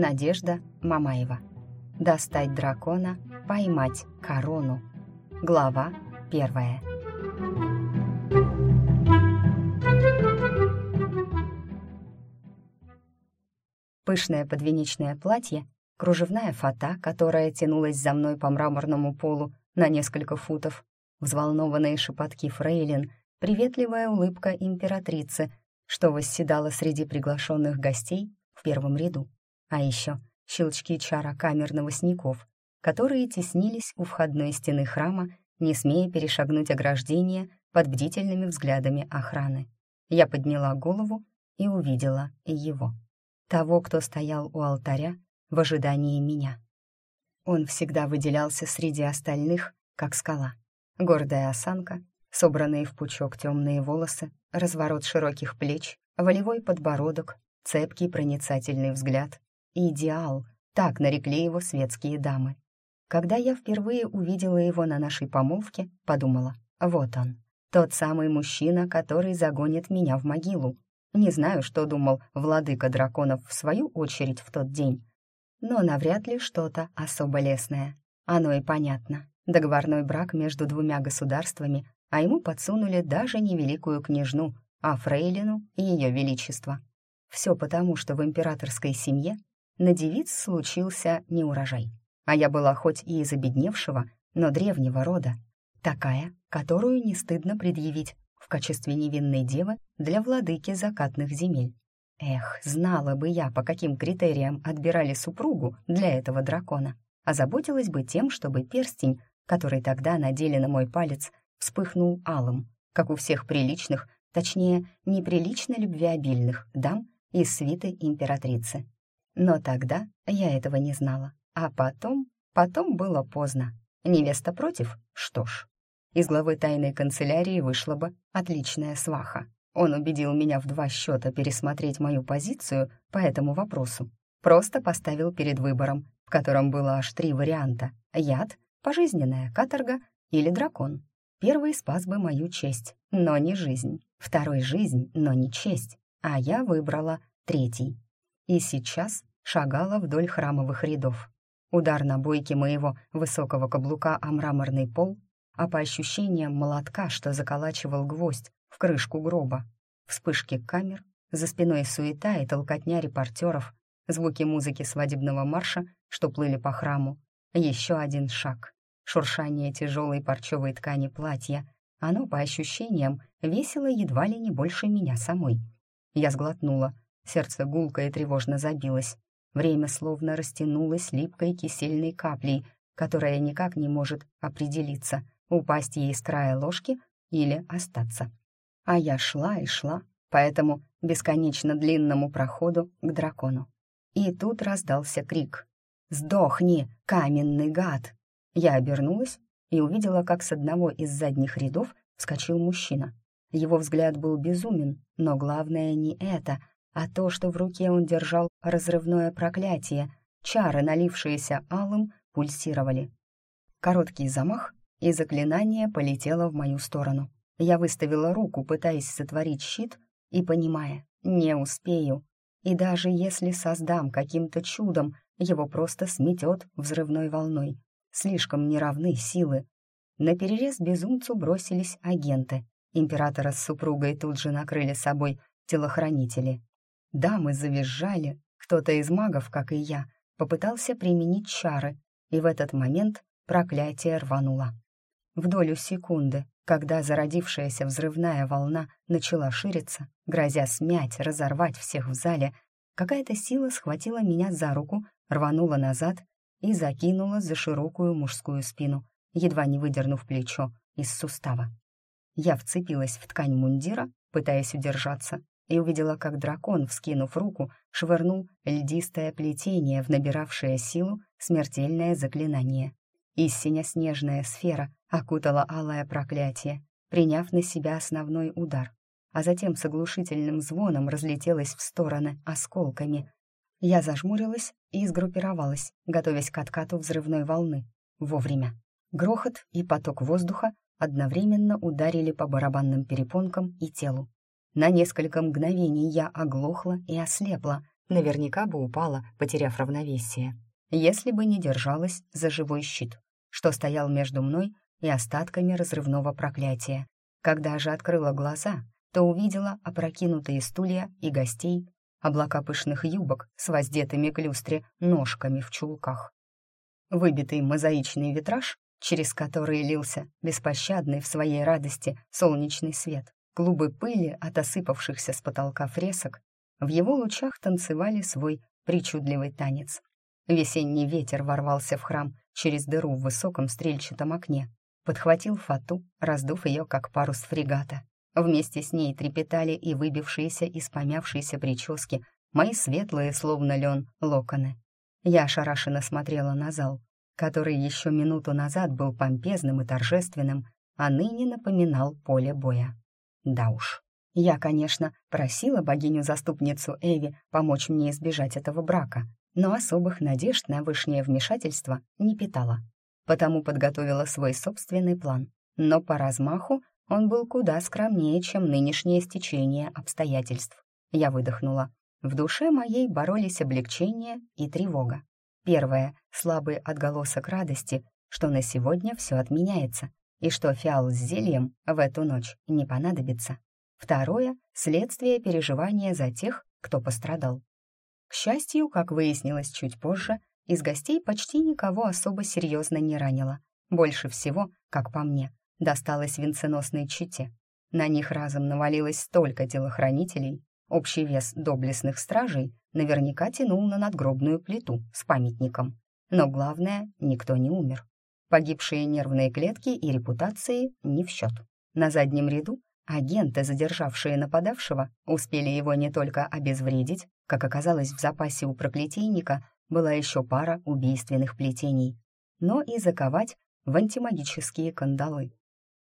Надежда Мамаева. Достать дракона, поймать корону. Глава первая. Пышное подвенечное платье, кружевная фата, которая тянулась за мной по мраморному полу на несколько футов, взволнованные шепотки фрейлин, приветливая улыбка императрицы, что восседала среди приглашенных гостей в первом ряду, а еще щелчки чара камер новостников, которые теснились у входной стены храма, не смея перешагнуть ограждение под бдительными взглядами охраны. Я подняла голову и увидела его того, кто стоял у алтаря в ожидании меня. Он всегда выделялся среди остальных, как скала. Гордая осанка, собранные в пучок темные волосы, разворот широких плеч, волевой подбородок, цепкий проницательный взгляд. Идеал, так нарекли его светские дамы. Когда я впервые увидела его на нашей помолвке, подумала, вот он, тот самый мужчина, который загонит меня в могилу, не знаю, что думал владыка драконов в свою очередь в тот день, но навряд ли что-то особо лесное. Оно и понятно. Договорной брак между двумя государствами, а ему подсунули даже не великую княжну, а фрейлину и ее величество. Все потому, что в императорской семье на девиц случился неурожай. А я была хоть и из обедневшего, но древнего рода, такая, которую не стыдно предъявить в качестве невинной девы для владыки закатных земель. Эх, знала бы я, по каким критериям отбирали супругу для этого дракона. Озаботилась бы тем, чтобы перстень, который тогда надели на мой палец, вспыхнул алым, как у всех приличных, точнее, неприлично любвеобильных дам из свиты императрицы. Но тогда я этого не знала. А потом, потом было поздно. Невеста против? Что ж, из главы тайной канцелярии вышла бы отличная сваха. Он убедил меня в два счета пересмотреть мою позицию по этому вопросу. Просто поставил перед выбором, в котором было аж три варианта — яд, пожизненная каторга или дракон. Первый спас бы мою честь, но не жизнь. Второй — жизнь, но не честь. А я выбрала третий. И сейчас шагала вдоль храмовых рядов. Удар на бойке моего высокого каблука о мраморный пол а по ощущениям молотка, что заколачивал гвоздь в крышку гроба. Вспышки камер, за спиной суета и толкотня репортеров, звуки музыки свадебного марша, что плыли по храму. Еще один шаг. Шуршание тяжелой парчевой ткани платья. Оно, по ощущениям, весело едва ли не больше меня самой. Я сглотнула. Сердце гулко и тревожно забилось. Время словно растянулось липкой кисельной каплей, которая никак не может определиться, упасть ей с края ложки или остаться. А я шла и шла по этому бесконечно длинному проходу к дракону. И тут раздался крик. «Сдохни, каменный гад!» Я обернулась и увидела, как с одного из задних рядов вскочил мужчина. Его взгляд был безумен, но главное не это, а то, что в руке он держал разрывное проклятие. Чары, налившиеся алым, пульсировали. Короткий замах, и заклинание полетело в мою сторону. Я выставила руку, пытаясь сотворить щит, и понимая, не успею. И даже если создам каким-то чудом, его просто сметет взрывной волной. Слишком неравны силы. На перерез безумцу бросились агенты. Императора с супругой тут же накрыли собой телохранители. Дамы завизжали, кто-то из магов, как и я, попытался применить чары, и в этот момент проклятие рвануло. В долю секунды, когда зародившаяся взрывная волна начала шириться, грозя смять, разорвать всех в зале, какая-то сила схватила меня за руку, рванула назад и закинула за широкую мужскую спину, едва не выдернув плечо из сустава. Я вцепилась в ткань мундира, пытаясь удержаться, и увидела, как дракон, вскинув руку, швырнул льдистое плетение в набиравшее силу смертельное заклинание. Истинно снежная сфера окутала алое проклятие, приняв на себя основной удар, а затем с оглушительным звоном разлетелась в стороны осколками. Я зажмурилась и сгруппировалась, готовясь к откату взрывной волны. Вовремя. Грохот и поток воздуха одновременно ударили по барабанным перепонкам и телу. На несколько мгновений я оглохла и ослепла, наверняка бы упала, потеряв равновесие, если бы не держалась за живой щит, что стоял между мной и остатками разрывного проклятия. Когда же открыла глаза, то увидела опрокинутые стулья и гостей, облака пышных юбок с воздетыми к люстре ножками в чулках. Выбитый мозаичный витраж, через который лился беспощадный в своей радости солнечный свет, клубы пыли от осыпавшихся с потолка фресок, в его лучах танцевали свой причудливый танец. Весенний ветер ворвался в храм через дыру в высоком стрельчатом окне, подхватил фату, раздув ее, как парус фрегата. Вместе с ней трепетали и выбившиеся из помявшейся прически мои светлые, словно лен, локоны. Я ошарашенно смотрела на зал, который еще минуту назад был помпезным и торжественным, а ныне напоминал поле боя. Да уж. Я, конечно, просила богиню-заступницу Эви помочь мне избежать этого брака, но особых надежд на вышнее вмешательство не питала. Потому подготовила свой собственный план. Но по размаху он был куда скромнее, чем нынешнее стечение обстоятельств. Я выдохнула. В душе моей боролись облегчение и тревога. Первое — слабый отголосок радости, что на сегодня все отменяется, и что фиал с зельем в эту ночь не понадобится. Второе — следствие переживания за тех, кто пострадал. К счастью, как выяснилось чуть позже, из гостей почти никого особо серьезно не ранило. Больше всего, как по мне, досталось венценосной чите. На них разом навалилось столько телохранителей, общий вес доблестных стражей наверняка тянул на надгробную плиту с памятником. Но главное, никто не умер. Погибшие нервные клетки и репутации не в счет. На заднем ряду агенты, задержавшие нападавшего, успели его не только обезвредить, как оказалось в запасе у проклятийника, была еще пара убийственных плетений, но и заковать в антимагические кандалы.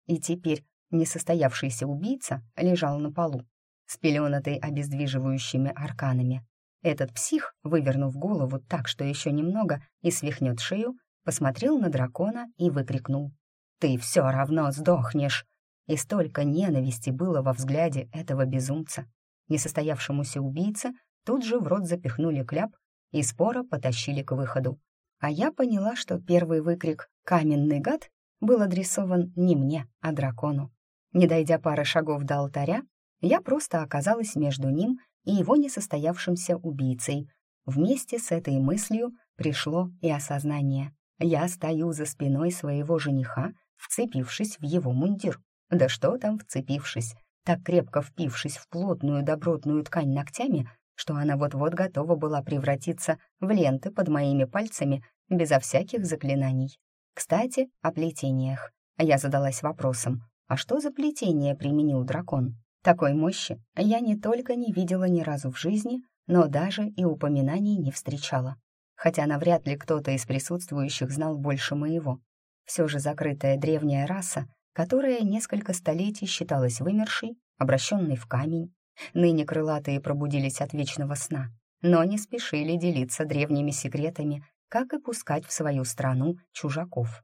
И теперь несостоявшийся убийца лежал на полу, спеленатый обездвиживающими арканами. Этот псих, вывернув голову так, что еще немного и свихнет шею, посмотрел на дракона и выкрикнул. «Ты все равно сдохнешь!» И столько ненависти было во взгляде этого безумца. Несостоявшемуся убийце тут же в рот запихнули кляп и споро потащили к выходу. А я поняла, что первый выкрик «Каменный гад» был адресован не мне, а дракону. Не дойдя пары шагов до алтаря, я просто оказалась между ним и его несостоявшимся убийцей. Вместе с этой мыслью пришло и осознание. Я стою за спиной своего жениха, вцепившись в его мундир. Да что там вцепившись, так крепко впившись в плотную добротную ткань ногтями, что она вот-вот готова была превратиться в ленты под моими пальцами безо всяких заклинаний. Кстати, о плетениях. Я задалась вопросом, а что за плетение применил дракон? Такой мощи я не только не видела ни разу в жизни, но даже и упоминаний не встречала. Хотя навряд ли кто-то из присутствующих знал больше моего. Все же закрытая древняя раса, которая несколько столетий считалась вымершей, обращенной в камень. Ныне крылатые пробудились от вечного сна, но не спешили делиться древними секретами как и пускать в свою страну чужаков.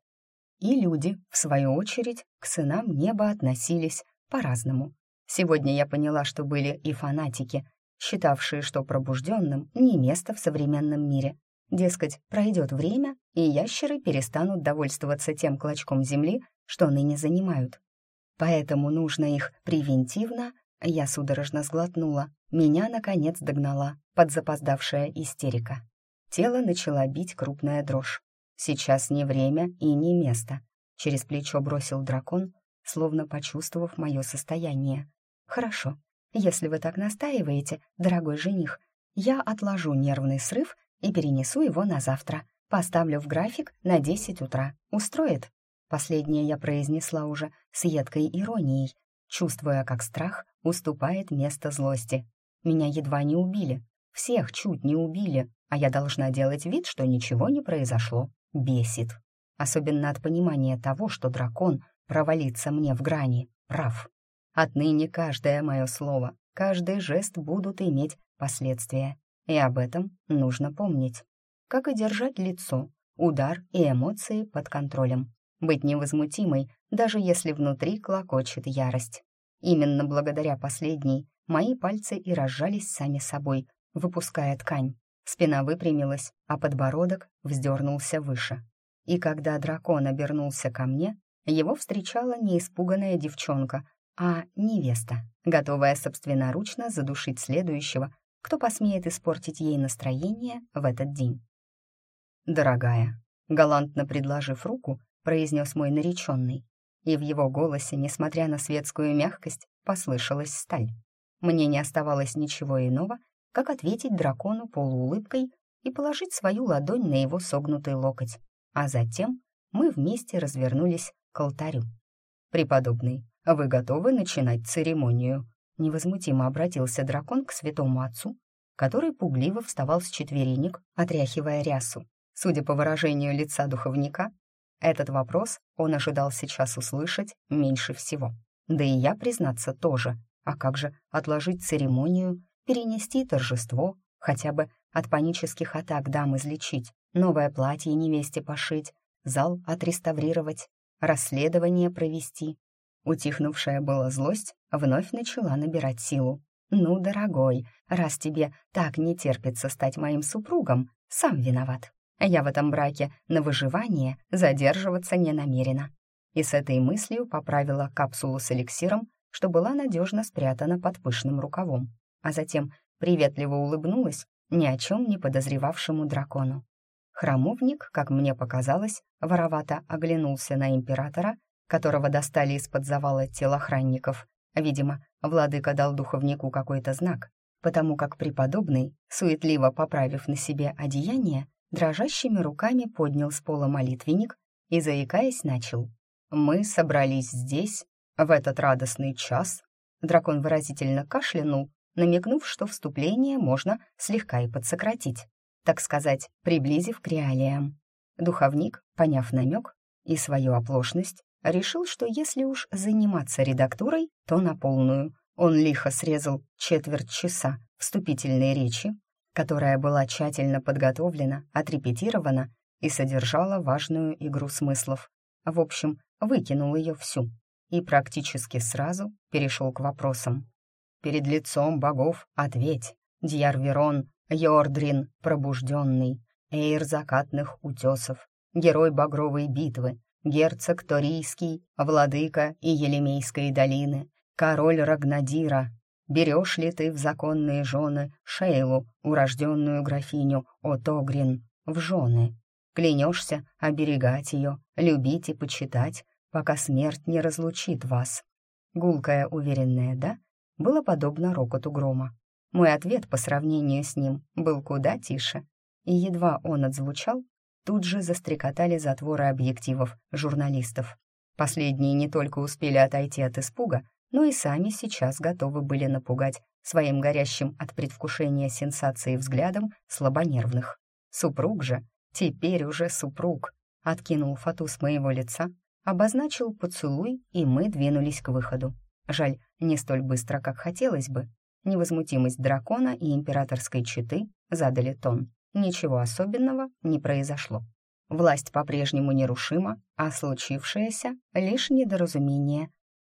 И люди, в свою очередь, к сынам неба относились по-разному. Сегодня я поняла, что были и фанатики, считавшие, что пробужденным не место в современном мире. Дескать, пройдет время, и ящеры перестанут довольствоваться тем клочком земли, что ныне занимают. Поэтому нужно их превентивно, я судорожно сглотнула, меня, наконец, догнала подзапоздавшая истерика. Тело начала бить крупная дрожь. Сейчас не время и не место. Через плечо бросил дракон, словно почувствовав мое состояние. «Хорошо, если вы так настаиваете, дорогой жених, я отложу нервный срыв и перенесу его на завтра. Поставлю в график на 10 утра. Устроит?» Последнее я произнесла уже с едкой иронией, чувствуя, как страх уступает место злости. Меня едва не убили. Всех чуть не убили, а я должна делать вид, что ничего не произошло. Бесит. Особенно от понимания того, что дракон провалится мне в грани. Прав. Отныне каждое мое слово, каждый жест будут иметь последствия. И об этом нужно помнить. Как и держать лицо, удар и эмоции под контролем. Быть невозмутимой, даже если внутри клокочет ярость. Именно благодаря последней мои пальцы и разжались сами собой, выпуская ткань. Спина выпрямилась, а подбородок вздернулся выше. И когда дракон обернулся ко мне, его встречала не испуганная девчонка, а невеста, готовая собственноручно задушить следующего, кто посмеет испортить ей настроение в этот день. «Дорогая», — галантно предложив руку, произнес мой нареченный, и в его голосе, несмотря на светскую мягкость, послышалась сталь. Мне не оставалось ничего иного, как ответить дракону полуулыбкой и положить свою ладонь на его согнутый локоть, а затем мы вместе развернулись к алтарю. «Преподобный, вы готовы начинать церемонию?» Невозмутимо обратился дракон к святому отцу, который пугливо вставал с четверенек, отряхивая рясу. Судя по выражению лица духовника, этот вопрос он ожидал сейчас услышать меньше всего. Да и я, признаться, тоже. А как же отложить церемонию, перенести торжество, хотя бы от панических атак дам излечить, новое платье невесте пошить, зал отреставрировать, расследование провести. Утихнувшая была злость вновь начала набирать силу. «Ну, дорогой, раз тебе так не терпится стать моим супругом, сам виноват. Я в этом браке на выживание задерживаться не намерена». И с этой мыслью поправила капсулу с эликсиром, что была надежно спрятана под пышным рукавом, а затем приветливо улыбнулась ни о чем не подозревавшему дракону. Храмовник, как мне показалось, воровато оглянулся на императора, которого достали из-под завала телохранников. Видимо, владыка дал духовнику какой-то знак, потому как преподобный, суетливо поправив на себе одеяние, дрожащими руками поднял с пола молитвенник и, заикаясь, начал. «Мы собрались здесь, в этот радостный час». Дракон выразительно кашлянул, намекнув, что вступление можно слегка и подсократить так сказать, приблизив к реалиям. Духовник, поняв намек и свою оплошность, решил, что если уж заниматься редактурой, то на полную. Он лихо срезал четверть часа вступительной речи, которая была тщательно подготовлена, отрепетирована и содержала важную игру смыслов. В общем, выкинул ее всю и практически сразу перешел к вопросам. «Перед лицом богов ответь, Дьяр Верон, Йордрин пробужденный, Эйр закатных утесов, герой багровой битвы, герцог Торийский, владыка и Елемейской долины, король Рагнадира. Берешь ли ты в законные жены Шейлу, урожденную графиню Отогрин, в жены? Клянешься оберегать ее, любить и почитать, пока смерть не разлучит вас. Гулкое уверенное «да» было подобно рокоту грома. Мой ответ по сравнению с ним был куда тише. И едва он отзвучал, тут же застрекотали затворы объективов журналистов. Последние не только успели отойти от испуга, но и сами сейчас готовы были напугать своим горящим от предвкушения сенсации взглядом слабонервных. Супруг же, теперь уже супруг, откинул фату с моего лица, обозначил поцелуй, и мы двинулись к выходу. Жаль, не столь быстро, как хотелось бы, Невозмутимость дракона и императорской четы задали тон. Ничего особенного не произошло. Власть по-прежнему нерушима, а случившееся — лишь недоразумение.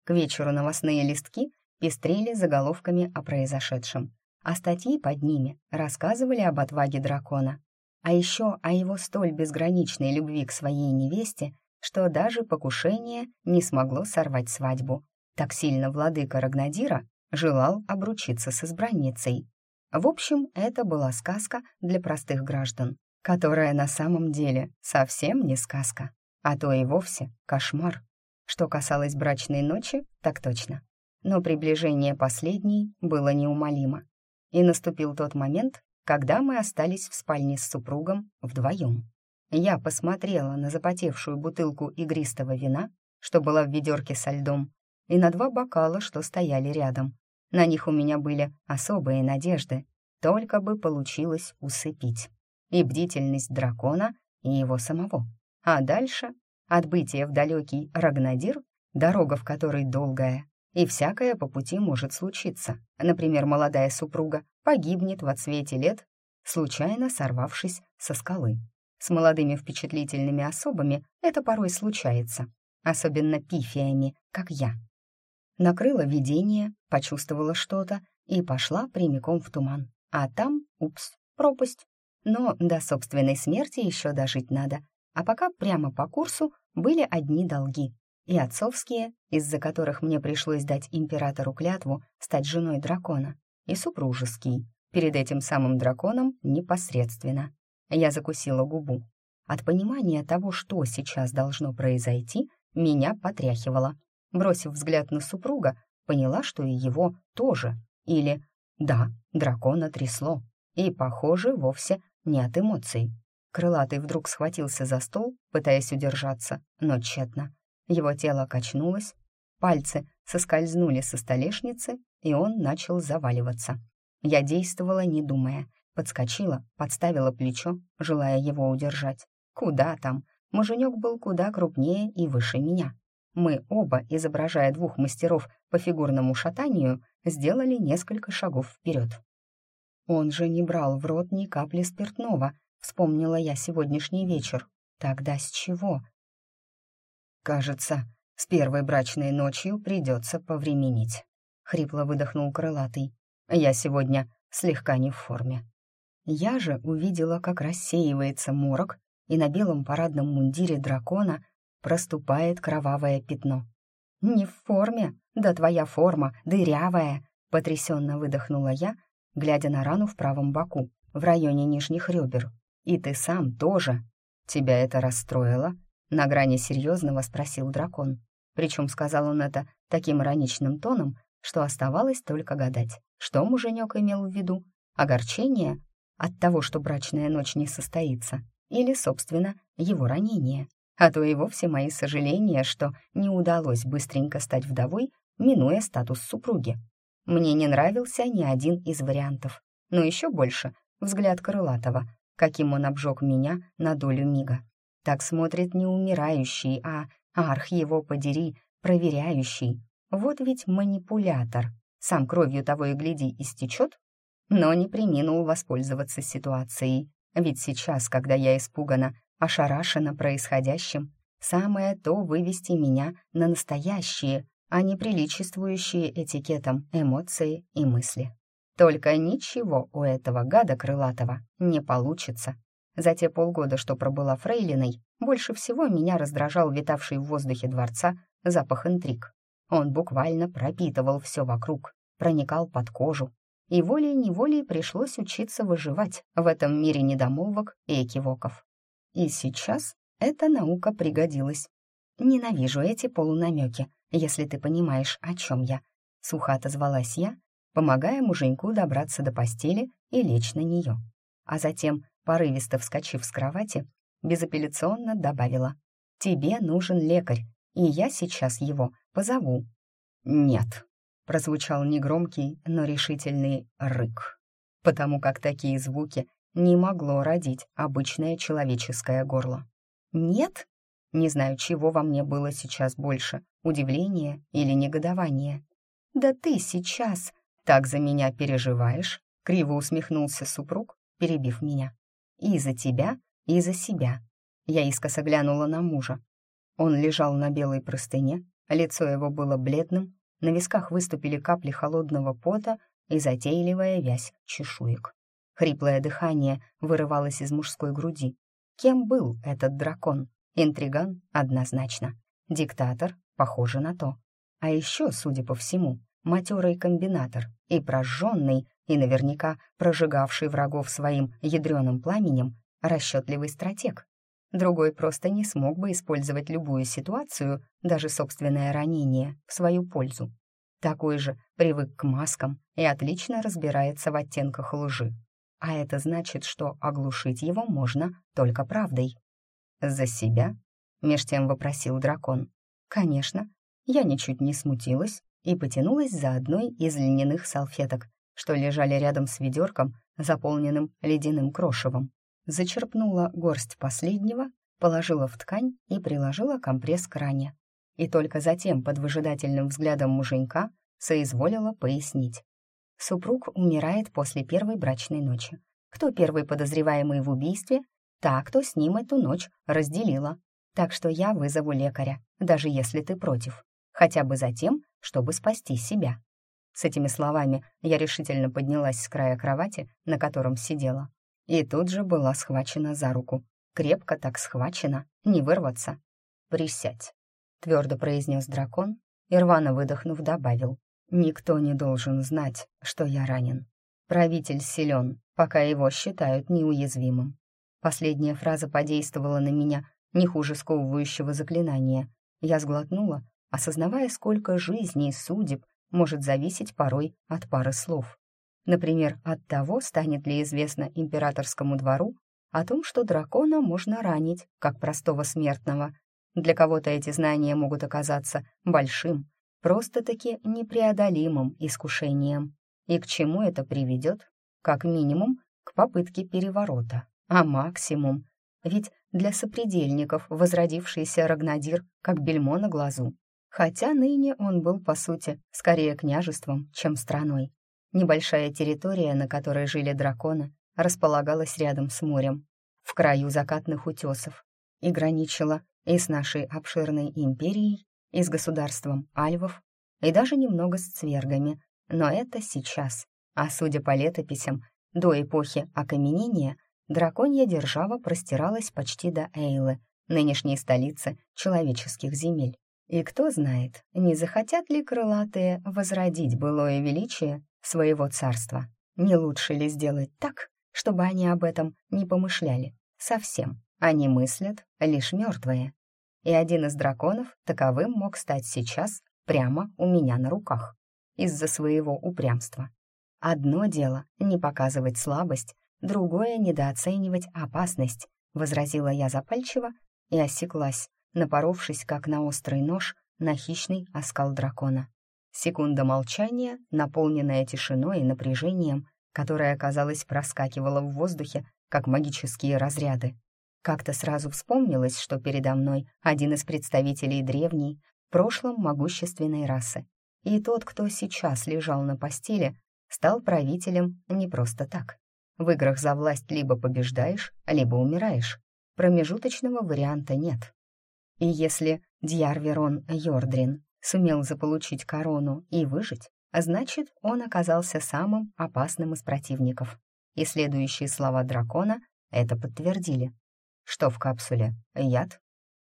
К вечеру новостные листки пестрели заголовками о произошедшем, а статьи под ними рассказывали об отваге дракона, а еще о его столь безграничной любви к своей невесте, что даже покушение не смогло сорвать свадьбу. Так сильно владыка Рагнадира желал обручиться с избранницей. В общем, это была сказка для простых граждан, которая на самом деле совсем не сказка, а то и вовсе кошмар. Что касалось брачной ночи, так точно. Но приближение последней было неумолимо. И наступил тот момент, когда мы остались в спальне с супругом вдвоем. Я посмотрела на запотевшую бутылку игристого вина, что была в ведерке со льдом, и на два бокала, что стояли рядом. На них у меня были особые надежды, только бы получилось усыпить. И бдительность дракона, и его самого. А дальше отбытие в далекий Рагнадир, дорога в которой долгая, и всякое по пути может случиться. Например, молодая супруга погибнет в отсвете лет, случайно сорвавшись со скалы. С молодыми впечатлительными особами это порой случается, особенно пифиями, как я. Накрыла видение, почувствовала что-то и пошла прямиком в туман. А там Упс, пропасть. Но до собственной смерти еще дожить надо. А пока прямо по курсу были одни долги. И отцовские, из-за которых мне пришлось дать императору клятву стать женой дракона, и супружеский, перед этим самым драконом непосредственно. Я закусила губу. От понимания того, что сейчас должно произойти, меня потряхивало. Бросив взгляд на супруга, поняла, что и его тоже. Или «да, дракона трясло». И, похоже, вовсе не от эмоций. Крылатый вдруг схватился за стол, пытаясь удержаться, но тщетно. Его тело качнулось, пальцы соскользнули со столешницы, и он начал заваливаться. Я действовала, не думая. Подскочила, подставила плечо, желая его удержать. Куда там? Муженек был куда крупнее и выше меня. Мы оба, изображая двух мастеров по фигурному шатанию, сделали несколько шагов вперед. Он же не брал в рот ни капли спиртного, вспомнила я сегодняшний вечер. Тогда с чего? Кажется, с первой брачной ночью придется повременить. Хрипло выдохнул крылатый. Я сегодня слегка не в форме. Я же увидела, как рассеивается морок, и на белом парадном мундире дракона проступает кровавое пятно. «Не в форме? Да твоя форма дырявая!» — потрясенно выдохнула я, глядя на рану в правом боку, в районе нижних ребер. «И ты сам тоже!» «Тебя это расстроило?» — на грани серьезного спросил дракон. Причем сказал он это таким ироничным тоном, что оставалось только гадать, что муженек имел в виду. Огорчение от того, что брачная ночь не состоится, или, собственно, его ранение а то и вовсе мои сожаления, что не удалось быстренько стать вдовой, минуя статус супруги. Мне не нравился ни один из вариантов, но еще больше взгляд Крылатова, каким он обжег меня на долю мига. Так смотрит не умирающий, а арх его подери, проверяющий. Вот ведь манипулятор. Сам кровью того и гляди истечет, но не приминул воспользоваться ситуацией. Ведь сейчас, когда я испугана ошарашена происходящим, самое то вывести меня на настоящие, а не приличествующие этикетом эмоции и мысли. Только ничего у этого гада крылатого не получится. За те полгода, что пробыла фрейлиной, больше всего меня раздражал витавший в воздухе дворца запах интриг. Он буквально пропитывал все вокруг, проникал под кожу, и волей-неволей пришлось учиться выживать в этом мире недомолвок и экивоков. И сейчас эта наука пригодилась. Ненавижу эти полунамеки, если ты понимаешь, о чем я. Сухо отозвалась я, помогая муженьку добраться до постели и лечь на нее. А затем, порывисто вскочив с кровати, безапелляционно добавила. «Тебе нужен лекарь, и я сейчас его позову». «Нет», — прозвучал негромкий, но решительный рык, потому как такие звуки не могло родить обычное человеческое горло. «Нет?» Не знаю, чего во мне было сейчас больше, удивление или негодование. «Да ты сейчас так за меня переживаешь?» Криво усмехнулся супруг, перебив меня. «И за тебя, и за себя». Я искоса глянула на мужа. Он лежал на белой простыне, лицо его было бледным, на висках выступили капли холодного пота и затейливая вязь чешуек. Хриплое дыхание вырывалось из мужской груди. Кем был этот дракон? Интриган? Однозначно. Диктатор? Похоже на то. А еще, судя по всему, матерый комбинатор и прожженный, и наверняка прожигавший врагов своим ядреным пламенем, расчетливый стратег. Другой просто не смог бы использовать любую ситуацию, даже собственное ранение, в свою пользу. Такой же привык к маскам и отлично разбирается в оттенках лжи. А это значит, что оглушить его можно только правдой. «За себя?» — меж тем вопросил дракон. «Конечно». Я ничуть не смутилась и потянулась за одной из льняных салфеток, что лежали рядом с ведерком, заполненным ледяным крошевом. Зачерпнула горсть последнего, положила в ткань и приложила компресс к ране. И только затем, под выжидательным взглядом муженька, соизволила пояснить. Супруг умирает после первой брачной ночи. Кто первый подозреваемый в убийстве? Та, кто с ним эту ночь разделила. Так что я вызову лекаря, даже если ты против. Хотя бы за тем, чтобы спасти себя. С этими словами я решительно поднялась с края кровати, на котором сидела, и тут же была схвачена за руку. Крепко так схвачена, не вырваться. «Присядь», — твердо произнес дракон и, рвано выдохнув, добавил. «Никто не должен знать, что я ранен. Правитель силен, пока его считают неуязвимым». Последняя фраза подействовала на меня не хуже сковывающего заклинания. Я сглотнула, осознавая, сколько жизней и судеб может зависеть порой от пары слов. Например, от того, станет ли известно императорскому двору о том, что дракона можно ранить, как простого смертного. Для кого-то эти знания могут оказаться большим, просто-таки непреодолимым искушением. И к чему это приведет? Как минимум, к попытке переворота, а максимум. Ведь для сопредельников возродившийся Рагнадир как бельмо на глазу. Хотя ныне он был, по сути, скорее княжеством, чем страной. Небольшая территория, на которой жили драконы, располагалась рядом с морем, в краю закатных утесов, и граничила и с нашей обширной империей, и с государством альвов, и даже немного с цвергами, но это сейчас. А судя по летописям, до эпохи окаменения драконья держава простиралась почти до Эйлы, нынешней столицы человеческих земель. И кто знает, не захотят ли крылатые возродить былое величие своего царства. Не лучше ли сделать так, чтобы они об этом не помышляли? Совсем. Они мыслят лишь мертвые. И один из драконов таковым мог стать сейчас прямо у меня на руках. Из-за своего упрямства. Одно дело — не показывать слабость, другое — недооценивать опасность, возразила я запальчиво и осеклась, напоровшись, как на острый нож, на хищный оскал дракона. Секунда молчания, наполненная тишиной и напряжением, которое, казалось, проскакивало в воздухе, как магические разряды. Как-то сразу вспомнилось, что передо мной один из представителей древней, в прошлом могущественной расы. И тот, кто сейчас лежал на постели, стал правителем не просто так. В играх за власть либо побеждаешь, либо умираешь. Промежуточного варианта нет. И если Дьярверон Йордрин сумел заполучить корону и выжить, значит, он оказался самым опасным из противников. И следующие слова дракона это подтвердили. Что в капсуле? Яд?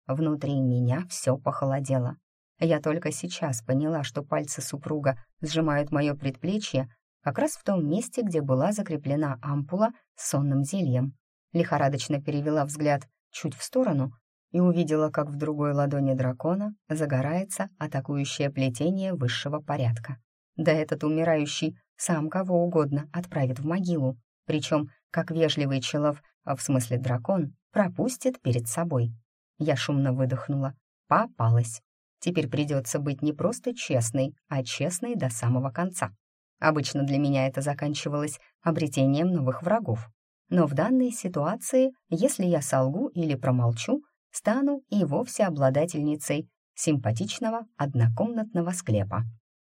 Внутри меня все похолодело. Я только сейчас поняла, что пальцы супруга сжимают мое предплечье как раз в том месте, где была закреплена ампула с сонным зельем. Лихорадочно перевела взгляд чуть в сторону и увидела, как в другой ладони дракона загорается атакующее плетение высшего порядка. Да этот умирающий сам кого угодно отправит в могилу, причем, как вежливый челов, а в смысле дракон, пропустит перед собой. Я шумно выдохнула. Попалась. Теперь придется быть не просто честной, а честной до самого конца. Обычно для меня это заканчивалось обретением новых врагов. Но в данной ситуации, если я солгу или промолчу, стану и вовсе обладательницей симпатичного однокомнатного склепа.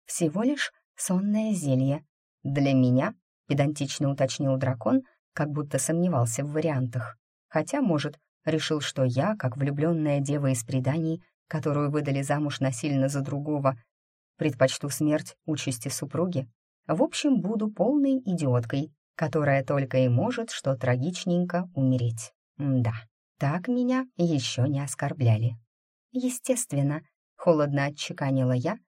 Всего лишь сонное зелье. Для меня, педантично уточнил дракон, как будто сомневался в вариантах. Хотя, может, решил, что я, как влюбленная дева из преданий, которую выдали замуж насильно за другого, предпочту смерть участи супруги. В общем, буду полной идиоткой, которая только и может что трагичненько умереть. Да. Так меня еще не оскорбляли. Естественно, холодно отчеканила я,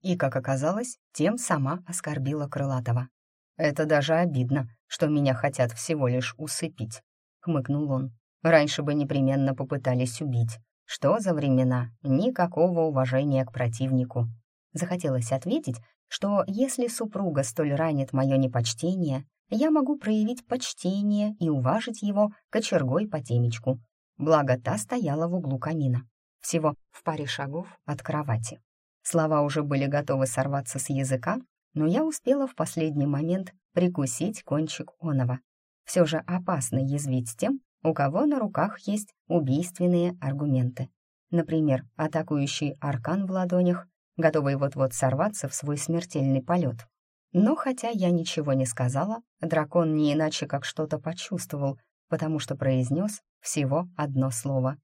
и, как оказалось, тем сама оскорбила Крылатова. «Это даже обидно, что меня хотят всего лишь усыпить», — хмыкнул он. «Раньше бы непременно попытались убить. Что за времена? Никакого уважения к противнику». Захотелось ответить, что если супруга столь ранит мое непочтение, я могу проявить почтение и уважить его кочергой по темечку, благо та стояла в углу камина, всего в паре шагов от кровати. Слова уже были готовы сорваться с языка, но я успела в последний момент прикусить кончик оного. Все же опасно язвить тем, у кого на руках есть убийственные аргументы. Например, атакующий аркан в ладонях, готовый вот-вот сорваться в свой смертельный полет. Но хотя я ничего не сказала, дракон не иначе как что-то почувствовал, потому что произнес всего одно слово.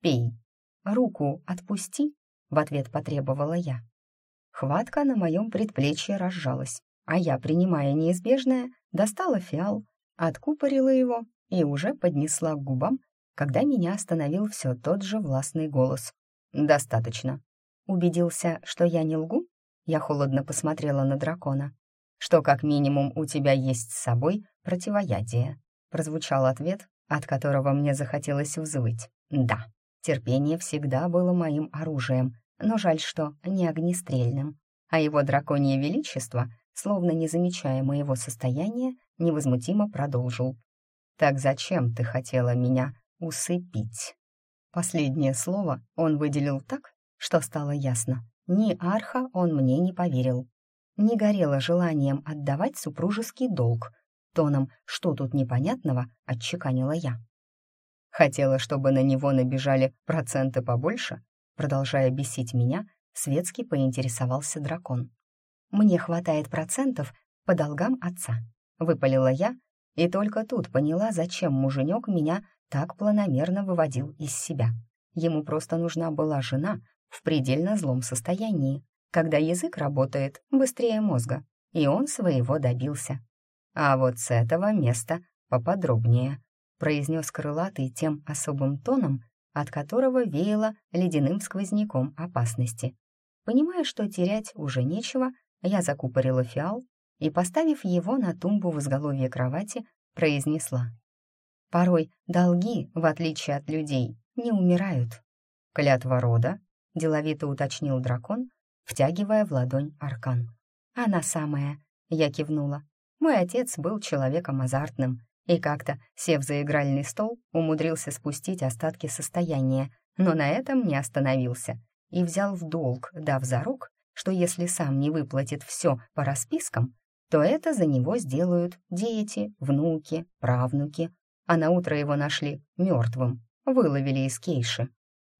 «Пей». «Руку отпусти», — в ответ потребовала я. хватка на моем предплечье разжалась, а я, принимая неизбежное, достала фиал, откупорила его и уже поднесла к губам, когда меня остановил все тот же властный голос. «Достаточно». Убедился, что я не лгу? Я холодно посмотрела на дракона. «Что, как минимум, у тебя есть с собой противоядие?» Прозвучал ответ, от которого мне захотелось взвыть. «Да, терпение всегда было моим оружием, но жаль, что не огнестрельным. А его драконье величество, словно не замечая моего состояния, невозмутимо продолжил. «Так зачем ты хотела меня усыпить?» Последнее слово он выделил так, что стало ясно. Ни Арха он мне не поверил. Не горело желанием отдавать супружеский долг. Тоном «что тут непонятного» отчеканила я. Хотела, чтобы на него набежали проценты побольше, продолжая бесить меня, светски поинтересовался дракон. «Мне хватает процентов по долгам отца», — выпалила я, и только тут поняла, зачем муженек меня так планомерно выводил из себя. Ему просто нужна была жена в предельно злом состоянии, когда язык работает быстрее мозга, и он своего добился. А вот с этого места поподробнее, произнес крылатый тем особым тоном, от которого веяло ледяным сквозняком опасности. Понимая, что терять уже нечего, я закупорила фиал и, поставив его на тумбу в изголовье кровати, произнесла. «Порой долги, в отличие от людей, не умирают». «Клятва рода?» — деловито уточнил дракон, втягивая в ладонь аркан. «Она самая», — я кивнула. «Мой отец был человеком азартным и как-то, сев за игральный стол, умудрился спустить остатки состояния, но на этом не остановился и взял в долг, дав за рук, что если сам не выплатит все по распискам, то это за него сделают дети, внуки, правнуки, а на утро его нашли мертвым, выловили из кейши.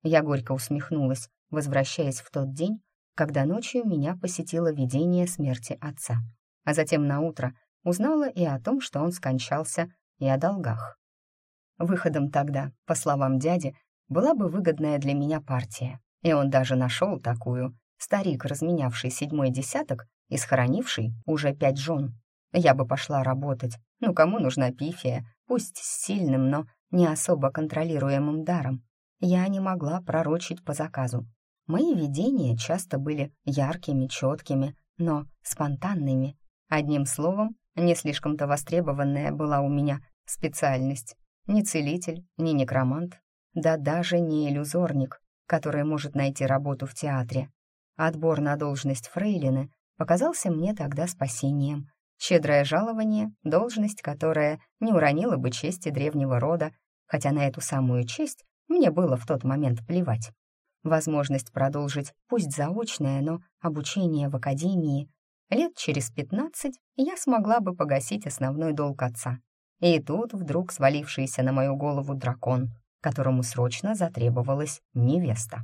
Я горько усмехнулась, возвращаясь в тот день, когда ночью меня посетило видение смерти отца, а затем на утро узнала и о том, что он скончался, и о долгах. Выходом тогда, по словам дяди, была бы выгодная для меня партия, и он даже нашел такую, старик, разменявший седьмой десяток и схоронивший уже пять жен. Я бы пошла работать, ну кому нужна пифия, пусть с сильным, но не особо контролируемым даром. Я не могла пророчить по заказу, Мои видения часто были яркими, четкими, но спонтанными. Одним словом, не слишком-то востребованная была у меня специальность. Ни целитель, ни некромант, да даже не иллюзорник, который может найти работу в театре. Отбор на должность фрейлины показался мне тогда спасением. Щедрое жалование, должность, которая не уронила бы чести древнего рода, хотя на эту самую честь мне было в тот момент плевать возможность продолжить, пусть заочное, но обучение в академии. Лет через пятнадцать я смогла бы погасить основной долг отца. И тут вдруг свалившийся на мою голову дракон, которому срочно затребовалась невеста.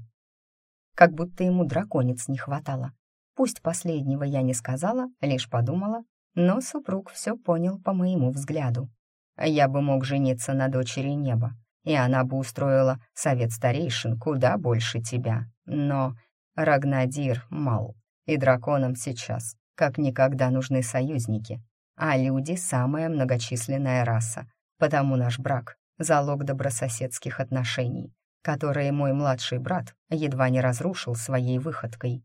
Как будто ему драконец не хватало. Пусть последнего я не сказала, лишь подумала, но супруг все понял по моему взгляду. Я бы мог жениться на дочери неба, и она бы устроила совет старейшин куда больше тебя. Но Рагнадир мал, и драконам сейчас как никогда нужны союзники, а люди — самая многочисленная раса, потому наш брак — залог добрососедских отношений, которые мой младший брат едва не разрушил своей выходкой.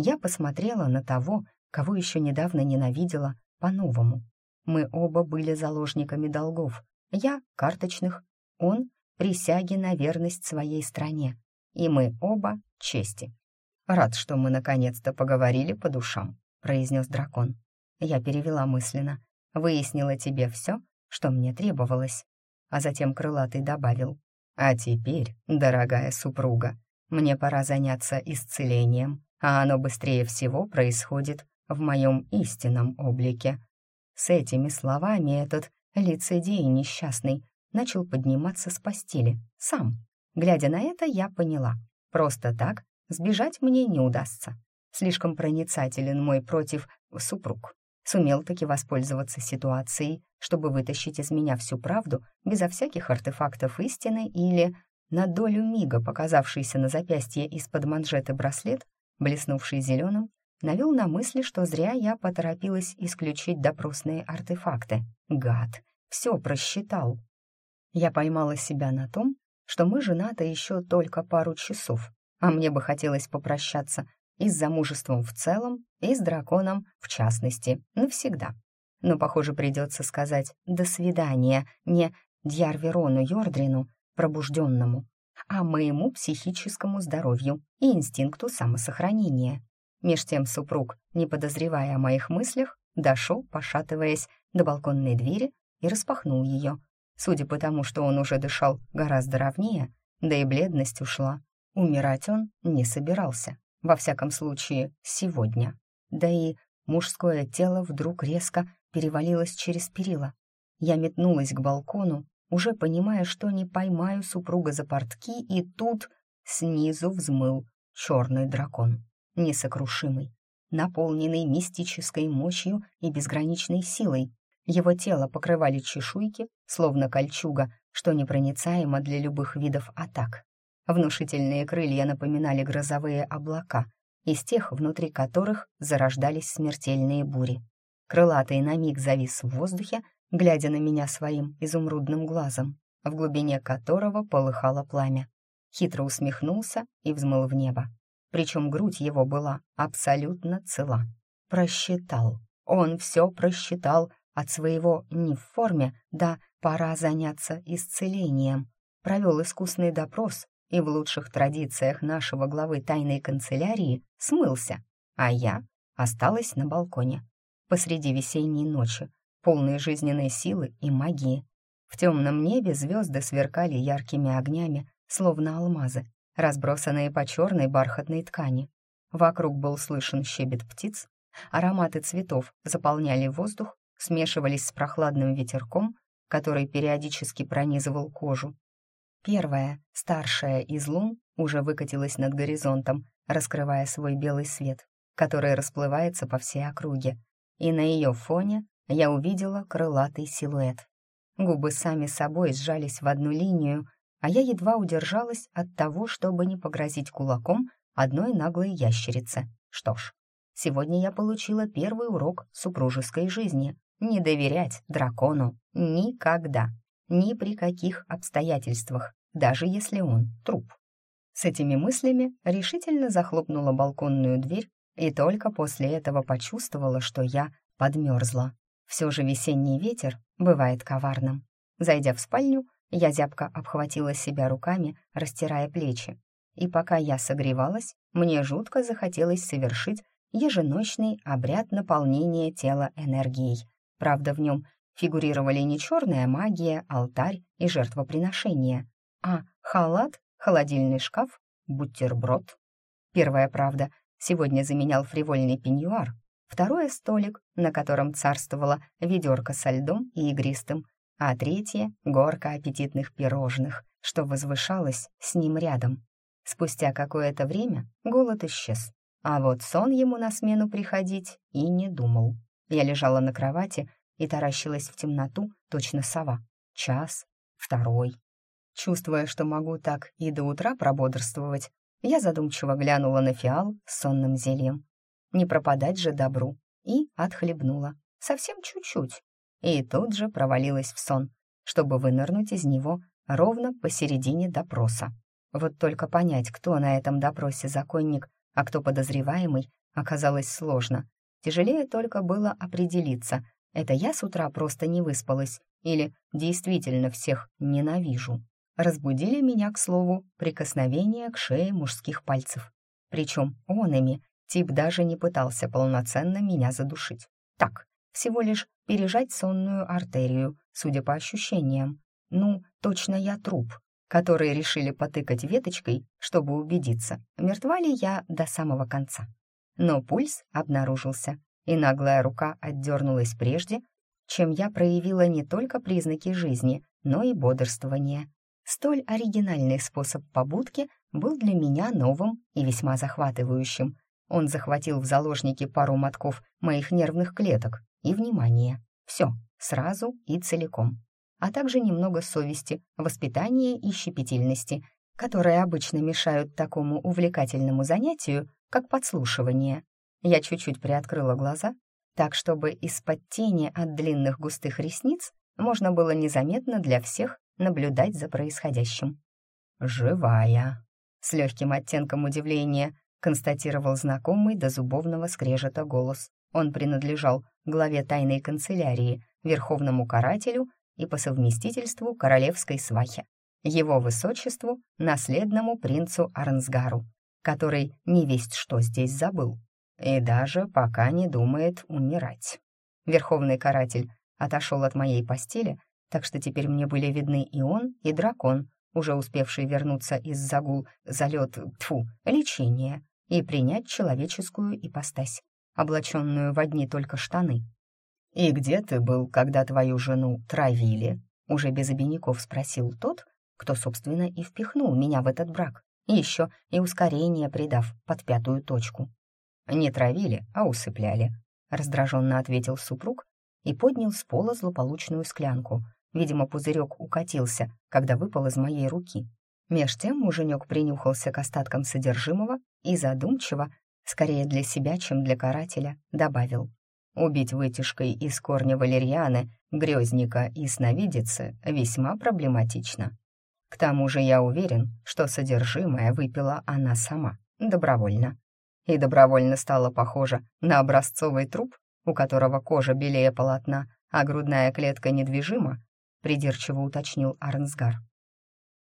Я посмотрела на того, кого еще недавно ненавидела, по-новому. Мы оба были заложниками долгов. Я — карточных, он — присяги на верность своей стране, и мы оба — чести. «Рад, что мы наконец-то поговорили по душам», — произнес дракон. Я перевела мысленно. Выяснила тебе все, что мне требовалось. А затем крылатый добавил. «А теперь, дорогая супруга, мне пора заняться исцелением, а оно быстрее всего происходит в моем истинном облике». С этими словами этот лицедей несчастный начал подниматься с постели, сам. Глядя на это, я поняла. Просто так сбежать мне не удастся. Слишком проницателен мой против супруг. Сумел таки воспользоваться ситуацией, чтобы вытащить из меня всю правду безо всяких артефактов истины или, на долю мига показавшийся на запястье из-под манжеты браслет, блеснувший зеленым, навел на мысли, что зря я поторопилась исключить допросные артефакты. Гад, все просчитал. Я поймала себя на том, что мы женаты еще только пару часов, а мне бы хотелось попрощаться и с замужеством в целом, и с драконом в частности, навсегда. Но, похоже, придется сказать «до свидания» не Дьярверону Йордрину, пробужденному, а моему психическому здоровью и инстинкту самосохранения. Меж тем супруг, не подозревая о моих мыслях, дошел, пошатываясь, до балконной двери и распахнул ее. Судя по тому, что он уже дышал гораздо ровнее, да и бледность ушла, умирать он не собирался. Во всяком случае, сегодня. Да и мужское тело вдруг резко перевалилось через перила. Я метнулась к балкону, уже понимая, что не поймаю супруга за портки, и тут снизу взмыл черный дракон, несокрушимый, наполненный мистической мощью и безграничной силой. Его тело покрывали чешуйки, словно кольчуга, что непроницаемо для любых видов атак. Внушительные крылья напоминали грозовые облака, из тех, внутри которых зарождались смертельные бури. Крылатый на миг завис в воздухе, глядя на меня своим изумрудным глазом, в глубине которого полыхало пламя. Хитро усмехнулся и взмыл в небо. Причем грудь его была абсолютно цела. Просчитал. Он все просчитал от своего не в форме, да пора заняться исцелением. Провел искусный допрос и в лучших традициях нашего главы тайной канцелярии смылся, а я осталась на балконе посреди весенней ночи, полной жизненной силы и магии. В темном небе звезды сверкали яркими огнями, словно алмазы, разбросанные по черной бархатной ткани. Вокруг был слышен щебет птиц, ароматы цветов заполняли воздух, смешивались с прохладным ветерком, который периодически пронизывал кожу. Первая, старшая из лун, уже выкатилась над горизонтом, раскрывая свой белый свет, который расплывается по всей округе, и на ее фоне я увидела крылатый силуэт. Губы сами собой сжались в одну линию, а я едва удержалась от того, чтобы не погрозить кулаком одной наглой ящерице. Что ж, сегодня я получила первый урок супружеской жизни. Не доверять дракону никогда, ни при каких обстоятельствах, даже если он труп. С этими мыслями решительно захлопнула балконную дверь и только после этого почувствовала, что я подмерзла. Все же весенний ветер бывает коварным. Зайдя в спальню, я зябко обхватила себя руками, растирая плечи. И пока я согревалась, мне жутко захотелось совершить еженочный обряд наполнения тела энергией. Правда, в нем фигурировали не черная магия, алтарь и жертвоприношение, а халат, холодильный шкаф, бутерброд. Первая правда сегодня заменял фривольный пеньюар, второе — столик, на котором царствовала ведерко со льдом и игристым, а третье — горка аппетитных пирожных, что возвышалось с ним рядом. Спустя какое-то время голод исчез, а вот сон ему на смену приходить и не думал. Я лежала на кровати и таращилась в темноту, точно сова. Час, второй. Чувствуя, что могу так и до утра прободрствовать, я задумчиво глянула на фиал с сонным зельем не пропадать же добру, и отхлебнула. Совсем чуть-чуть. И тут же провалилась в сон, чтобы вынырнуть из него ровно посередине допроса. Вот только понять, кто на этом допросе законник, а кто подозреваемый, оказалось сложно. Тяжелее только было определиться, это я с утра просто не выспалась или действительно всех ненавижу. Разбудили меня, к слову, прикосновение к шее мужских пальцев. Причем он ими Тип даже не пытался полноценно меня задушить. Так, всего лишь пережать сонную артерию, судя по ощущениям. Ну, точно я труп, которые решили потыкать веточкой, чтобы убедиться, мертва ли я до самого конца. Но пульс обнаружился, и наглая рука отдернулась прежде, чем я проявила не только признаки жизни, но и бодрствования. Столь оригинальный способ побудки был для меня новым и весьма захватывающим, он захватил в заложники пару мотков моих нервных клеток и внимание. Все, сразу и целиком. А также немного совести, воспитания и щепетильности, которые обычно мешают такому увлекательному занятию, как подслушивание. Я чуть-чуть приоткрыла глаза, так чтобы из-под тени от длинных густых ресниц можно было незаметно для всех наблюдать за происходящим. «Живая», — с легким оттенком удивления констатировал знакомый до зубовного скрежета голос. Он принадлежал главе тайной канцелярии, верховному карателю и по совместительству королевской свахе, его высочеству, наследному принцу Арнсгару, который не весть что здесь забыл, и даже пока не думает умирать. Верховный каратель отошел от моей постели, так что теперь мне были видны и он, и дракон, уже успевший вернуться из загул залет, тфу, лечения, и принять человеческую ипостась, облаченную в одни только штаны. «И где ты был, когда твою жену травили?» Уже без обиняков спросил тот, кто, собственно, и впихнул меня в этот брак, еще и ускорение придав под пятую точку. «Не травили, а усыпляли», — раздраженно ответил супруг и поднял с пола злополучную склянку. Видимо, пузырек укатился, когда выпал из моей руки. Меж тем муженек принюхался к остаткам содержимого и задумчиво, скорее для себя, чем для карателя, добавил. Убить вытяжкой из корня валерьяны, грезника и сновидицы весьма проблематично. К тому же я уверен, что содержимое выпила она сама, добровольно. И добровольно стала похожа на образцовый труп, у которого кожа белее полотна, а грудная клетка недвижима, придирчиво уточнил Арнсгар.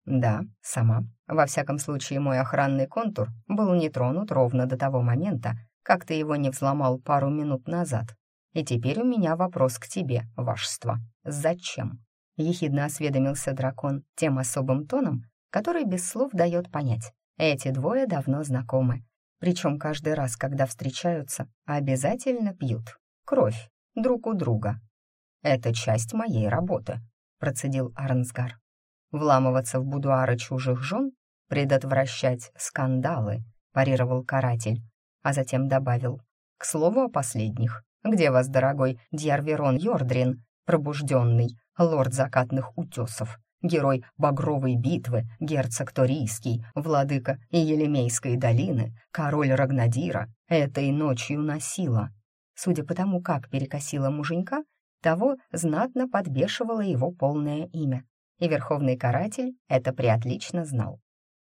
Да, сама. Во всяком случае, мой охранный контур был не тронут ровно до того момента, как ты его не взломал пару минут назад. И теперь у меня вопрос к тебе, вашество. Зачем? Ехидно осведомился дракон тем особым тоном, который без слов дает понять. Эти двое давно знакомы. Причем каждый раз, когда встречаются, обязательно пьют. Кровь друг у друга. «Это часть моей работы», — процедил Арнсгар вламываться в будуары чужих жен, предотвращать скандалы, парировал каратель, а затем добавил. К слову о последних. Где вас, дорогой Дьярверон Йордрин, пробужденный, лорд закатных утесов, герой Багровой битвы, герцог Торийский, владыка Иелемейской долины, король Рагнадира, этой ночью носила? Судя по тому, как перекосила муженька, того знатно подбешивало его полное имя и Верховный Каратель это приотлично знал.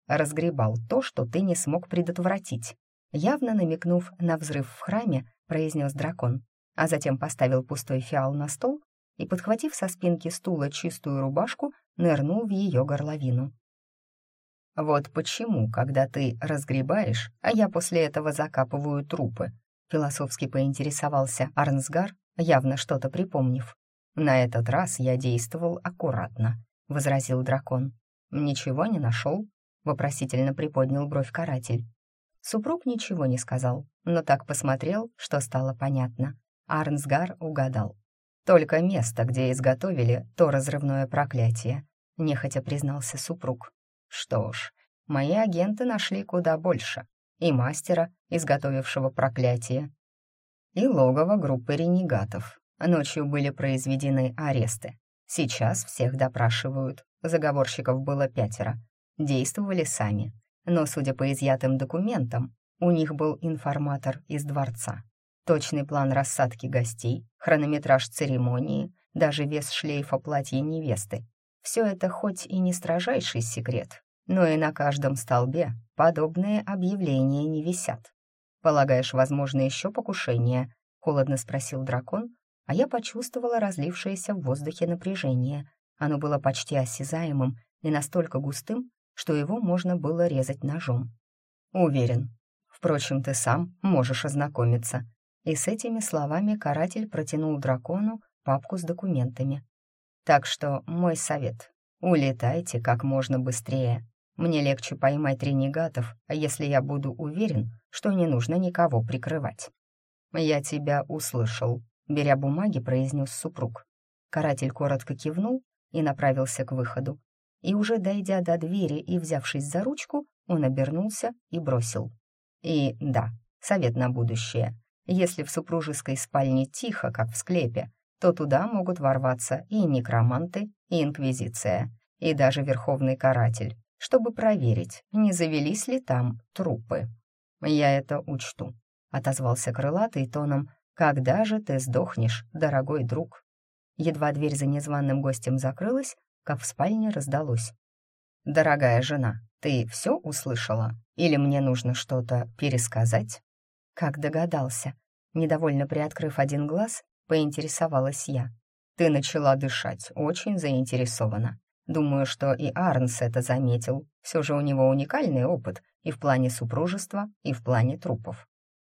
Разгребал то, что ты не смог предотвратить. Явно намекнув на взрыв в храме, произнес дракон, а затем поставил пустой фиал на стол и, подхватив со спинки стула чистую рубашку, нырнул в ее горловину. «Вот почему, когда ты разгребаешь, а я после этого закапываю трупы», философски поинтересовался Арнсгар, явно что-то припомнив. «На этот раз я действовал аккуратно. — возразил дракон. «Ничего не нашел?» — вопросительно приподнял бровь каратель. Супруг ничего не сказал, но так посмотрел, что стало понятно. Арнсгар угадал. «Только место, где изготовили то разрывное проклятие», — нехотя признался супруг. «Что ж, мои агенты нашли куда больше. И мастера, изготовившего проклятие, и логово группы ренегатов. Ночью были произведены аресты. Сейчас всех допрашивают. Заговорщиков было пятеро. Действовали сами. Но, судя по изъятым документам, у них был информатор из дворца. Точный план рассадки гостей, хронометраж церемонии, даже вес шлейфа платья невесты. Все это хоть и не строжайший секрет, но и на каждом столбе подобные объявления не висят. «Полагаешь, возможно, еще покушение?» — холодно спросил дракон, а я почувствовала разлившееся в воздухе напряжение. Оно было почти осязаемым и настолько густым, что его можно было резать ножом. «Уверен. Впрочем, ты сам можешь ознакомиться». И с этими словами каратель протянул дракону папку с документами. «Так что мой совет — улетайте как можно быстрее. Мне легче поймать ренегатов, если я буду уверен, что не нужно никого прикрывать». «Я тебя услышал», беря бумаги, произнес супруг. Каратель коротко кивнул и направился к выходу. И уже дойдя до двери и взявшись за ручку, он обернулся и бросил. И да, совет на будущее. Если в супружеской спальне тихо, как в склепе, то туда могут ворваться и некроманты, и инквизиция, и даже верховный каратель, чтобы проверить, не завелись ли там трупы. Я это учту. отозвался крылатый тоном «Когда же ты сдохнешь, дорогой друг?» Едва дверь за незваным гостем закрылась, как в спальне раздалось. «Дорогая жена, ты все услышала? Или мне нужно что-то пересказать?» Как догадался, недовольно приоткрыв один глаз, поинтересовалась я. «Ты начала дышать, очень заинтересована. Думаю, что и Арнс это заметил. Все же у него уникальный опыт и в плане супружества, и в плане трупов.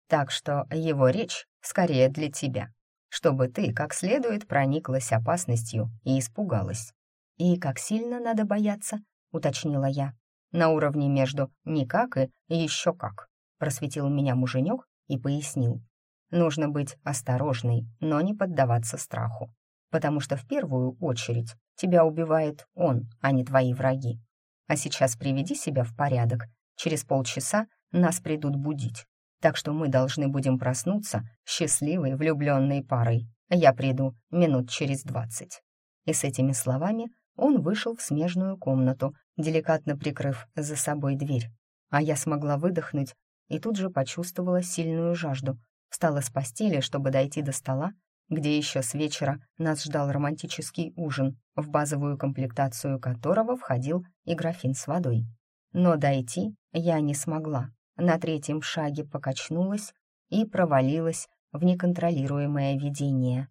Так что его речь скорее для тебя, чтобы ты как следует прониклась опасностью и испугалась. «И как сильно надо бояться?» — уточнила я. «На уровне между «никак» и «еще как», — просветил меня муженек и пояснил. «Нужно быть осторожной, но не поддаваться страху, потому что в первую очередь тебя убивает он, а не твои враги. А сейчас приведи себя в порядок, через полчаса нас придут будить, так что мы должны будем проснуться счастливой влюбленной парой. Я приду минут через двадцать». И с этими словами он вышел в смежную комнату, деликатно прикрыв за собой дверь. А я смогла выдохнуть и тут же почувствовала сильную жажду. Встала с постели, чтобы дойти до стола, где еще с вечера нас ждал романтический ужин, в базовую комплектацию которого входил и графин с водой. Но дойти я не смогла. На третьем шаге покачнулась и провалилась в неконтролируемое видение.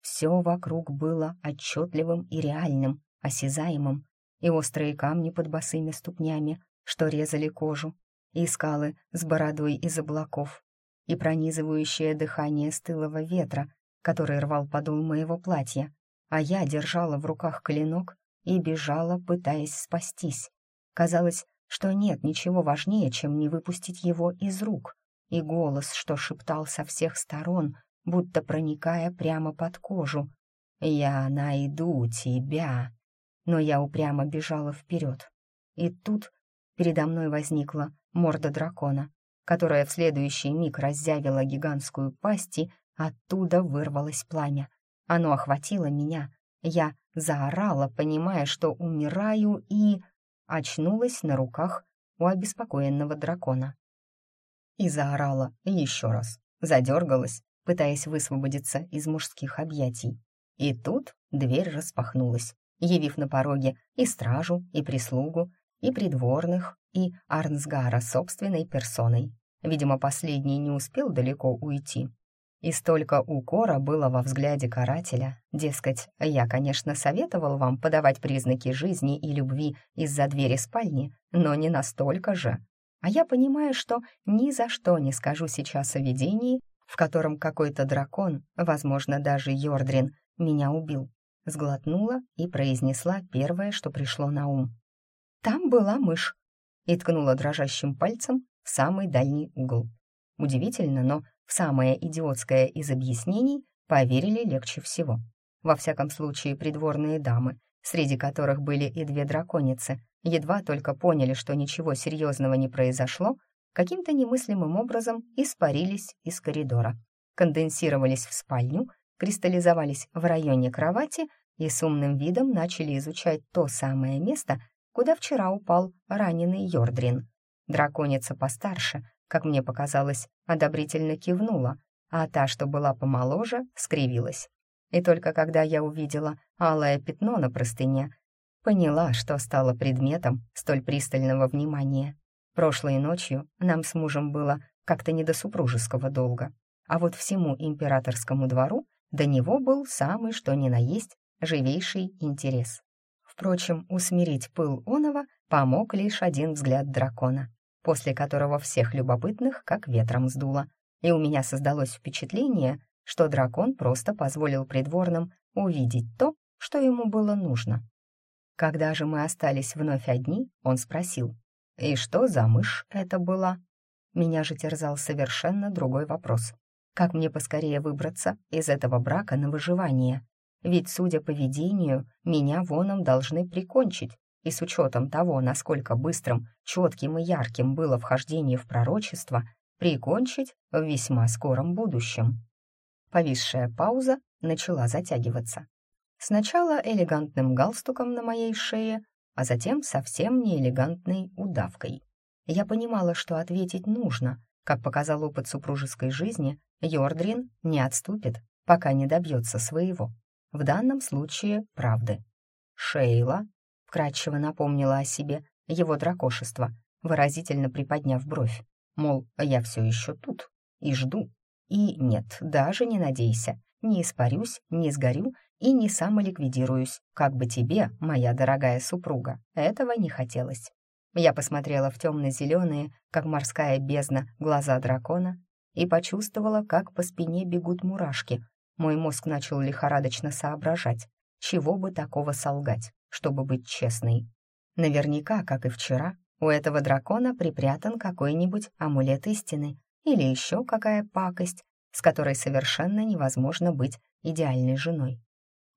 Все вокруг было отчетливым и реальным, осязаемым, и острые камни под босыми ступнями, что резали кожу, и скалы с бородой из облаков, и пронизывающее дыхание стылого ветра, который рвал подол моего платья, а я держала в руках клинок и бежала, пытаясь спастись. Казалось, что нет ничего важнее, чем не выпустить его из рук, и голос, что шептал со всех сторон, будто проникая прямо под кожу. «Я найду тебя!» Но я упрямо бежала вперед. И тут передо мной возникла морда дракона, которая в следующий миг раззявила гигантскую пасть, и оттуда вырвалось пламя. Оно охватило меня. Я заорала, понимая, что умираю, и... очнулась на руках у обеспокоенного дракона. И заорала еще раз, задергалась, пытаясь высвободиться из мужских объятий. И тут дверь распахнулась, явив на пороге и стражу, и прислугу, и придворных, и Арнсгара собственной персоной. Видимо, последний не успел далеко уйти. И столько укора было во взгляде карателя. Дескать, я, конечно, советовал вам подавать признаки жизни и любви из-за двери спальни, но не настолько же. А я понимаю, что ни за что не скажу сейчас о видении, в котором какой-то дракон, возможно, даже Йордрин, меня убил. Сглотнула и произнесла первое, что пришло на ум. «Там была мышь», и ткнула дрожащим пальцем в самый дальний угол. Удивительно, но самое идиотское из объяснений поверили легче всего. Во всяком случае, придворные дамы, среди которых были и две драконицы, едва только поняли, что ничего серьезного не произошло, каким-то немыслимым образом испарились из коридора, конденсировались в спальню, кристаллизовались в районе кровати и с умным видом начали изучать то самое место, куда вчера упал раненый Йордрин. Драконица постарше, как мне показалось, одобрительно кивнула, а та, что была помоложе, скривилась. И только когда я увидела алое пятно на простыне, поняла, что стало предметом столь пристального внимания. Прошлой ночью нам с мужем было как-то не до супружеского долга, а вот всему императорскому двору до него был самый что ни на есть живейший интерес. Впрочем, усмирить пыл Онова помог лишь один взгляд дракона, после которого всех любопытных как ветром сдуло, и у меня создалось впечатление, что дракон просто позволил придворным увидеть то, что ему было нужно. Когда же мы остались вновь одни, он спросил, и что за мышь это была? Меня же терзал совершенно другой вопрос. Как мне поскорее выбраться из этого брака на выживание? Ведь, судя по видению, меня воном должны прикончить, и с учетом того, насколько быстрым, четким и ярким было вхождение в пророчество, прикончить в весьма скором будущем. Повисшая пауза начала затягиваться. Сначала элегантным галстуком на моей шее, а затем совсем неэлегантной удавкой. Я понимала, что ответить нужно, Как показал опыт супружеской жизни, Йордрин не отступит, пока не добьется своего. В данном случае правды. «Шейла», — вкратчиво напомнила о себе его дракошество, выразительно приподняв бровь. Мол, я все еще тут и жду. И нет, даже не надейся, не испарюсь, не сгорю и не самоликвидируюсь, как бы тебе, моя дорогая супруга, этого не хотелось. Я посмотрела в темно-зеленые, как морская бездна, глаза дракона и почувствовала, как по спине бегут мурашки. Мой мозг начал лихорадочно соображать, чего бы такого солгать, чтобы быть честной. Наверняка, как и вчера, у этого дракона припрятан какой-нибудь амулет истины или еще какая пакость, с которой совершенно невозможно быть идеальной женой.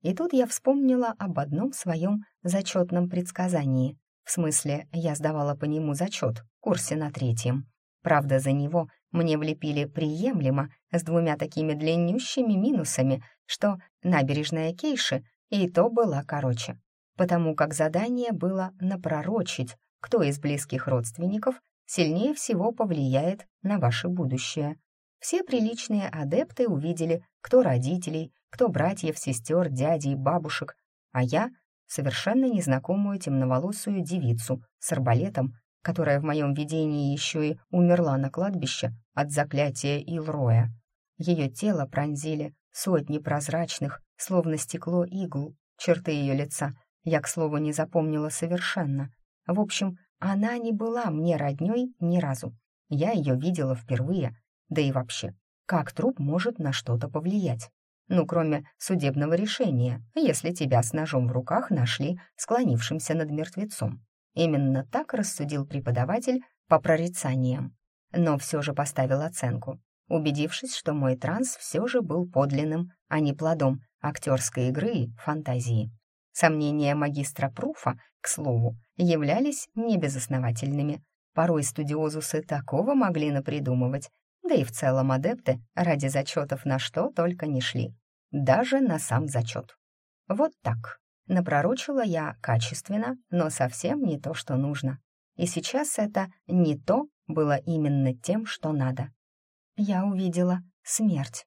И тут я вспомнила об одном своем зачетном предсказании. В смысле, я сдавала по нему зачет, курсе на третьем. Правда, за него мне влепили приемлемо с двумя такими длиннющими минусами, что набережная Кейши и то была короче. Потому как задание было напророчить, кто из близких родственников сильнее всего повлияет на ваше будущее. Все приличные адепты увидели, кто родителей, кто братьев, сестер, дядей, бабушек, а я — совершенно незнакомую темноволосую девицу с арбалетом, которая в моем видении еще и умерла на кладбище от заклятия Илроя. Ее тело пронзили сотни прозрачных, словно стекло игл, черты ее лица я, к слову, не запомнила совершенно. В общем, она не была мне роднёй ни разу. Я ее видела впервые, да и вообще, как труп может на что-то повлиять? Ну, кроме судебного решения, если тебя с ножом в руках нашли склонившимся над мертвецом. Именно так рассудил преподаватель по прорицаниям. Но все же поставил оценку, убедившись, что мой транс все же был подлинным, а не плодом актерской игры и фантазии. Сомнения магистра Пруфа, к слову, являлись небезосновательными. Порой студиозусы такого могли напридумывать, да и в целом адепты ради зачетов на что только не шли. Даже на сам зачет. Вот так. Напророчила я качественно, но совсем не то, что нужно. И сейчас это «не то» было именно тем, что надо. Я увидела смерть.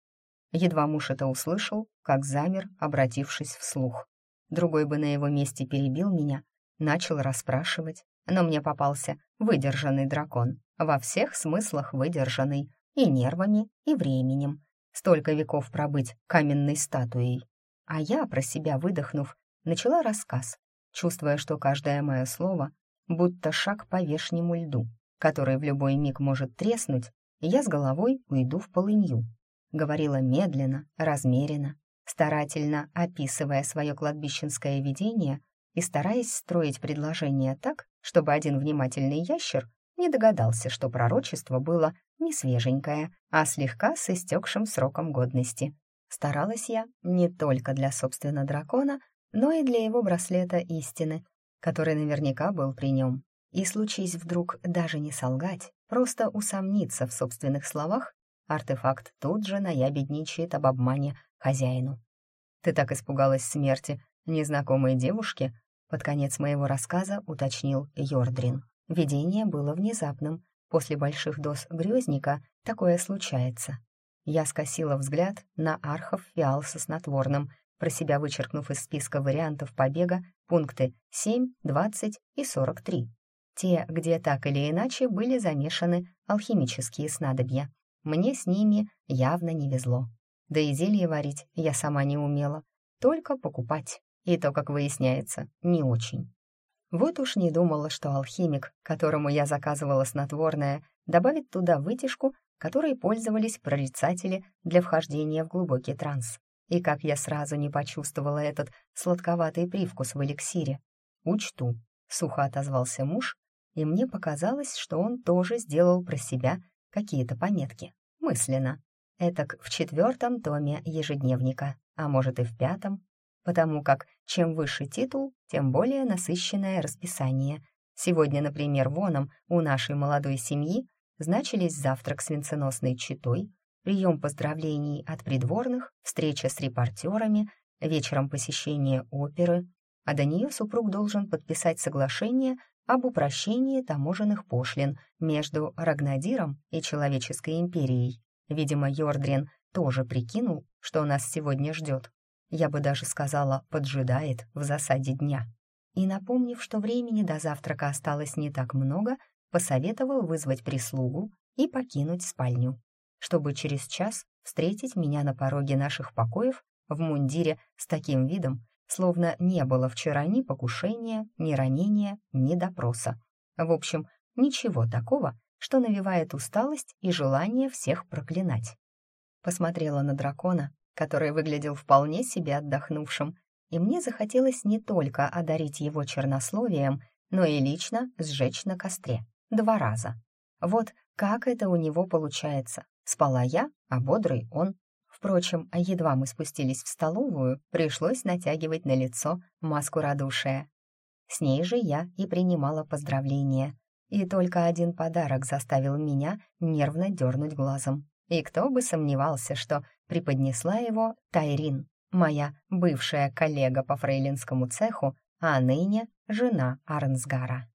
Едва муж это услышал, как замер, обратившись вслух. Другой бы на его месте перебил меня, начал расспрашивать, но мне попался выдержанный дракон, во всех смыслах выдержанный, и нервами, и временем. Столько веков пробыть каменной статуей. А я, про себя выдохнув, начала рассказ, чувствуя, что каждое мое слово будто шаг по вешнему льду, который в любой миг может треснуть, и я с головой уйду в полынью. Говорила медленно, размеренно, старательно описывая свое кладбищенское видение и стараясь строить предложение так, чтобы один внимательный ящер не догадался, что пророчество было не свеженькое, а слегка с истекшим сроком годности. Старалась я не только для собственного дракона, но и для его браслета истины, который наверняка был при нем. И случись вдруг даже не солгать, просто усомниться в собственных словах, артефакт тут же наябедничает об обмане хозяину. «Ты так испугалась смерти незнакомой девушки?» Под конец моего рассказа уточнил Йордрин. Видение было внезапным. После больших доз грёзника такое случается. Я скосила взгляд на архов фиал со снотворным, про себя вычеркнув из списка вариантов побега пункты 7, 20 и 43. Те, где так или иначе были замешаны алхимические снадобья. Мне с ними явно не везло. Да и зелье варить я сама не умела, только покупать. И то, как выясняется, не очень. Вот уж не думала, что алхимик, которому я заказывала снотворное, добавит туда вытяжку, которой пользовались прорицатели для вхождения в глубокий транс. И как я сразу не почувствовала этот сладковатый привкус в эликсире. «Учту», — сухо отозвался муж, и мне показалось, что он тоже сделал про себя какие-то пометки, мысленно. Этак в четвертом томе ежедневника, а может и в пятом, потому как чем выше титул, тем более насыщенное расписание. Сегодня, например, воном у нашей молодой семьи значились завтрак с венценосной читой, прием поздравлений от придворных, встреча с репортерами, вечером посещение оперы, а до нее супруг должен подписать соглашение об упрощении таможенных пошлин между Рагнадиром и Человеческой империей. Видимо, Йордрин тоже прикинул, что нас сегодня ждет. Я бы даже сказала, поджидает в засаде дня. И, напомнив, что времени до завтрака осталось не так много, посоветовал вызвать прислугу и покинуть спальню, чтобы через час встретить меня на пороге наших покоев в мундире с таким видом, словно не было вчера ни покушения, ни ранения, ни допроса. В общем, ничего такого, что навевает усталость и желание всех проклинать. Посмотрела на дракона, который выглядел вполне себе отдохнувшим, и мне захотелось не только одарить его чернословием, но и лично сжечь на костре. Два раза. Вот как это у него получается. Спала я, а бодрый он. Впрочем, едва мы спустились в столовую, пришлось натягивать на лицо маску радушия. С ней же я и принимала поздравления. И только один подарок заставил меня нервно дернуть глазом. И кто бы сомневался, что преподнесла его Тайрин, моя бывшая коллега по фрейлинскому цеху, а ныне жена Арнсгара.